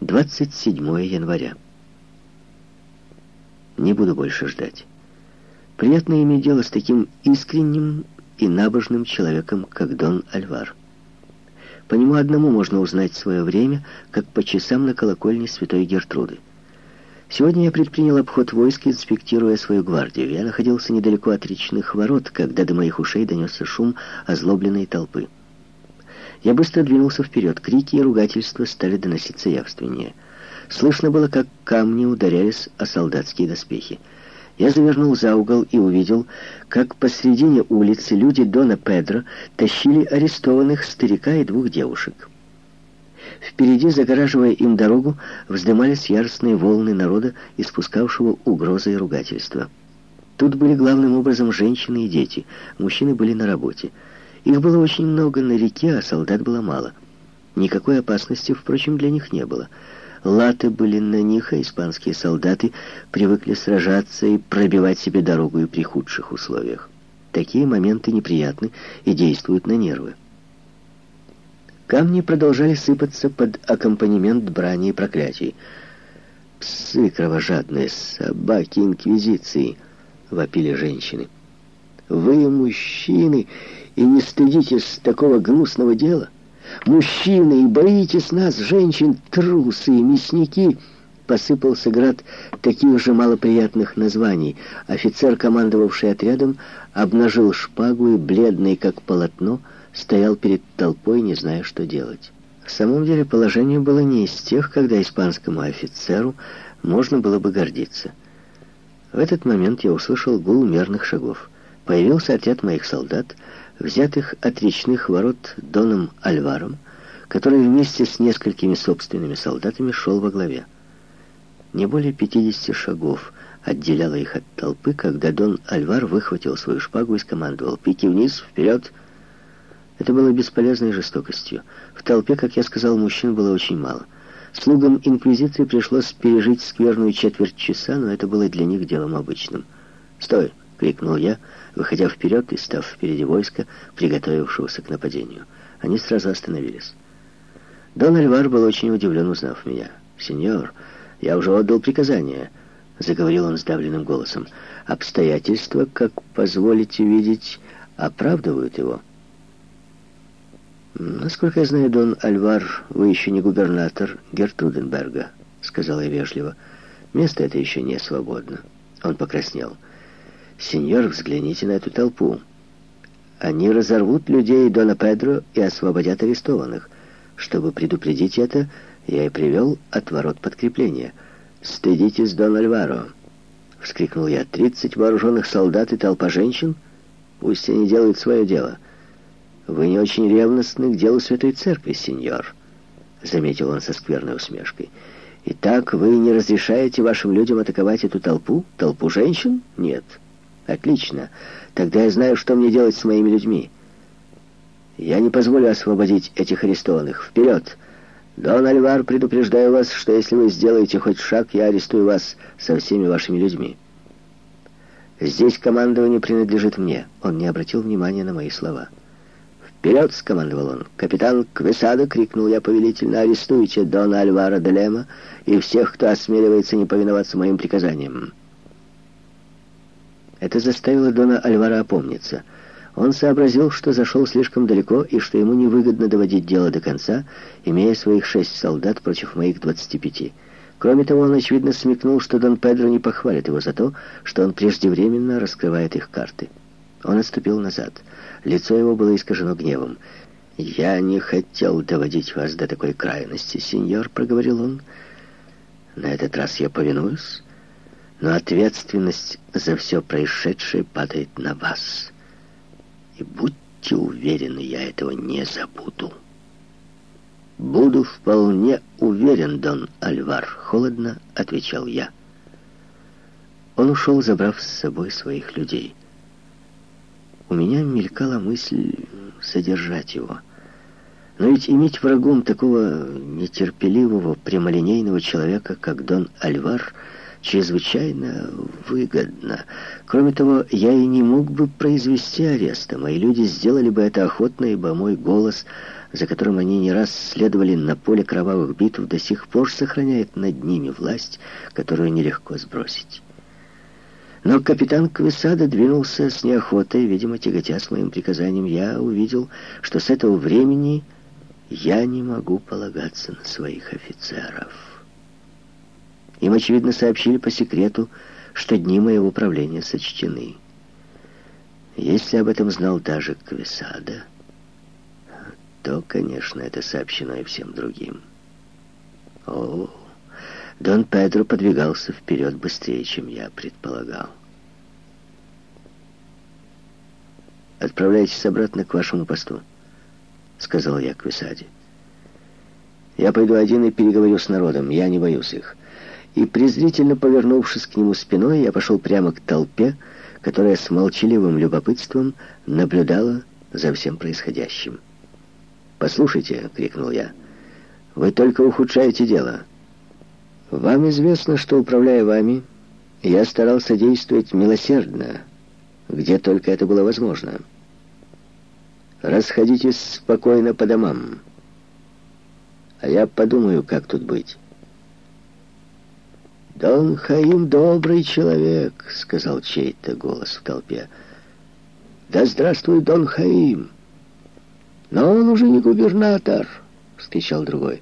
27 января. Не буду больше ждать. Приятно иметь дело с таким искренним и набожным человеком, как Дон Альвар. По нему одному можно узнать свое время, как по часам на колокольне святой Гертруды. Сегодня я предпринял обход войск, инспектируя свою гвардию. Я находился недалеко от речных ворот, когда до моих ушей донесся шум озлобленной толпы. Я быстро двинулся вперед. Крики и ругательства стали доноситься явственнее. Слышно было, как камни ударялись о солдатские доспехи. Я завернул за угол и увидел, как посредине улицы люди Дона Педро тащили арестованных старика и двух девушек. Впереди, загораживая им дорогу, вздымались яростные волны народа, испускавшего угрозы и ругательства. Тут были главным образом женщины и дети. Мужчины были на работе. Их было очень много на реке, а солдат было мало. Никакой опасности, впрочем, для них не было. Латы были на них, а испанские солдаты привыкли сражаться и пробивать себе дорогу и при худших условиях. Такие моменты неприятны и действуют на нервы. Камни продолжали сыпаться под аккомпанемент брани и проклятий. «Псы кровожадные, собаки Инквизиции!» — вопили женщины. «Вы, мужчины, и не стыдитесь такого гнусного дела? Мужчины, и боитесь нас, женщин, трусы и мясники!» Посыпался град таких же малоприятных названий. Офицер, командовавший отрядом, обнажил шпагу и, бледный как полотно, — стоял перед толпой, не зная, что делать. В самом деле положение было не из тех, когда испанскому офицеру можно было бы гордиться. В этот момент я услышал гул мерных шагов. Появился отряд моих солдат, взятых от речных ворот Доном Альваром, который вместе с несколькими собственными солдатами шел во главе. Не более 50 шагов отделяло их от толпы, когда Дон Альвар выхватил свою шпагу и скомандовал «Пики вниз, вперед!» Это было бесполезной жестокостью. В толпе, как я сказал, мужчин было очень мало. Слугам Инквизиции пришлось пережить скверную четверть часа, но это было для них делом обычным. «Стой!» — крикнул я, выходя вперед и став впереди войска, приготовившегося к нападению. Они сразу остановились. Дон Альвар был очень удивлен, узнав меня. «Сеньор, я уже отдал приказание», — заговорил он сдавленным голосом. «Обстоятельства, как позволите видеть, оправдывают его». «Насколько я знаю, Дон Альвар, вы еще не губернатор Гертруденберга», — сказала я вежливо. «Место это еще не свободно». Он покраснел. «Сеньор, взгляните на эту толпу. Они разорвут людей Дона Педро и освободят арестованных. Чтобы предупредить это, я и привел от ворот подкрепления. «Стыдитесь, Дон Альваро!» — вскрикнул я. «Тридцать вооруженных солдат и толпа женщин? Пусть они делают свое дело». «Вы не очень ревностны к делу Святой Церкви, сеньор», — заметил он со скверной усмешкой. «Итак, вы не разрешаете вашим людям атаковать эту толпу? Толпу женщин? Нет. Отлично. Тогда я знаю, что мне делать с моими людьми. Я не позволю освободить этих арестованных. Вперед! Дон Альвар, предупреждаю вас, что если вы сделаете хоть шаг, я арестую вас со всеми вашими людьми». «Здесь командование принадлежит мне». Он не обратил внимания на мои слова. «Вперед!» — скомандовал он. «Капитан Квесада!» — крикнул я повелительно. «Арестуйте Дона Альвара де Лема и всех, кто осмеливается не повиноваться моим приказаниям». Это заставило Дона Альвара опомниться. Он сообразил, что зашел слишком далеко и что ему невыгодно доводить дело до конца, имея своих шесть солдат против моих двадцати пяти. Кроме того, он, очевидно, смекнул, что Дон Педро не похвалит его за то, что он преждевременно раскрывает их карты. Он отступил назад. Лицо его было искажено гневом. «Я не хотел доводить вас до такой крайности, сеньор», — проговорил он. «На этот раз я повинуюсь, но ответственность за все происшедшее падает на вас. И будьте уверены, я этого не забуду». «Буду вполне уверен, Дон Альвар», — холодно отвечал я. Он ушел, забрав с собой своих людей. У меня мелькала мысль содержать его. Но ведь иметь врагом такого нетерпеливого, прямолинейного человека, как Дон Альвар, чрезвычайно выгодно. Кроме того, я и не мог бы произвести ареста. Мои люди сделали бы это охотно, ибо мой голос за которым они не раз следовали на поле кровавых битв, до сих пор сохраняет над ними власть, которую нелегко сбросить. Но капитан Квисада двинулся с неохотой, видимо, тяготя моим приказанием. Я увидел, что с этого времени я не могу полагаться на своих офицеров. Им, очевидно, сообщили по секрету, что дни моего правления сочтены. Если об этом знал даже Квесада, то, конечно, это сообщено и всем другим. О, Дон Педро подвигался вперед быстрее, чем я предполагал. «Отправляйтесь обратно к вашему посту», — сказал я Квесаде. «Я пойду один и переговорю с народом, я не боюсь их». И, презрительно повернувшись к нему спиной, я пошел прямо к толпе, которая с молчаливым любопытством наблюдала за всем происходящим. «Послушайте», — крикнул я, — «вы только ухудшаете дело. Вам известно, что, управляя вами, я старался действовать милосердно, где только это было возможно. Расходитесь спокойно по домам, а я подумаю, как тут быть». «Дон Хаим добрый человек», — сказал чей-то голос в толпе. «Да здравствует Дон Хаим!» «Но он уже не губернатор», — вскричал другой.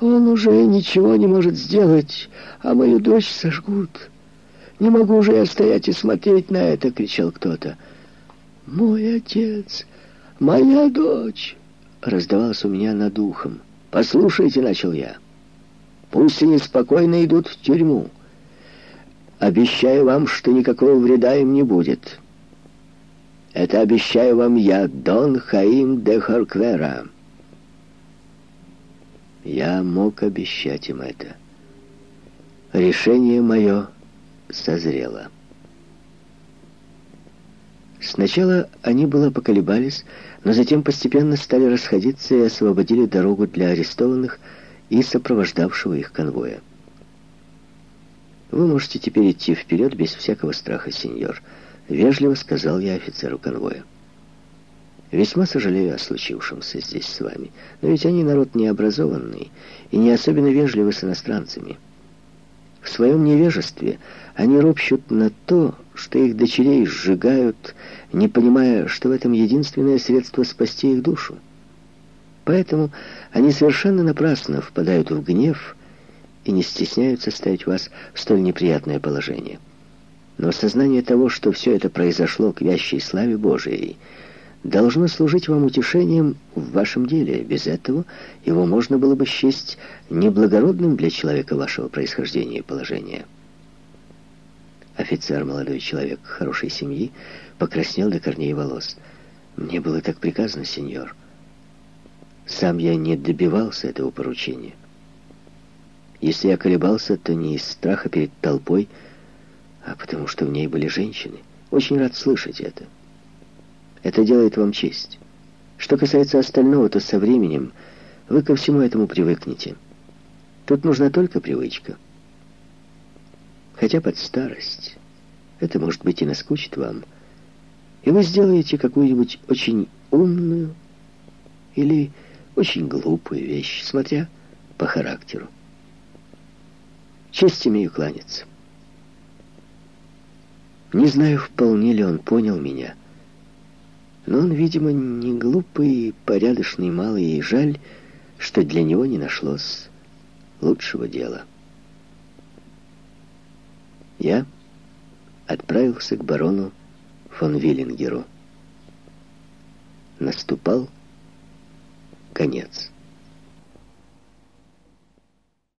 «Он уже ничего не может сделать, а мою дочь сожгут. Не могу уже я стоять и смотреть на это», — кричал кто-то. «Мой отец, моя дочь», — раздавалось у меня над ухом. «Послушайте», — начал я, — Пусть они спокойно идут в тюрьму. Обещаю вам, что никакого вреда им не будет. Это обещаю вам я, Дон Хаим де Хорквера. Я мог обещать им это. Решение мое созрело. Сначала они было поколебались, но затем постепенно стали расходиться и освободили дорогу для арестованных, и сопровождавшего их конвоя. «Вы можете теперь идти вперед без всякого страха, сеньор», — вежливо сказал я офицеру конвоя. «Весьма сожалею о случившемся здесь с вами, но ведь они народ необразованный и не особенно вежливы с иностранцами. В своем невежестве они ропщут на то, что их дочерей сжигают, не понимая, что в этом единственное средство спасти их душу. Поэтому они совершенно напрасно впадают в гнев и не стесняются ставить вас в столь неприятное положение. Но сознание того, что все это произошло к вящей славе Божией, должно служить вам утешением в вашем деле. Без этого его можно было бы счесть неблагородным для человека вашего происхождения и положения. Офицер, молодой человек хорошей семьи, покраснел до корней волос. «Мне было так приказано, сеньор». Сам я не добивался этого поручения. Если я колебался, то не из страха перед толпой, а потому что в ней были женщины. Очень рад слышать это. Это делает вам честь. Что касается остального, то со временем вы ко всему этому привыкнете. Тут нужна только привычка. Хотя под старость это, может быть, и наскучит вам. И вы сделаете какую-нибудь очень умную или очень глупую вещь, смотря по характеру. Честь имею кланяться. Не знаю, вполне ли он понял меня, но он, видимо, не глупый, порядочный малый, и жаль, что для него не нашлось лучшего дела. Я отправился к барону фон Виллингеру. Наступал конец.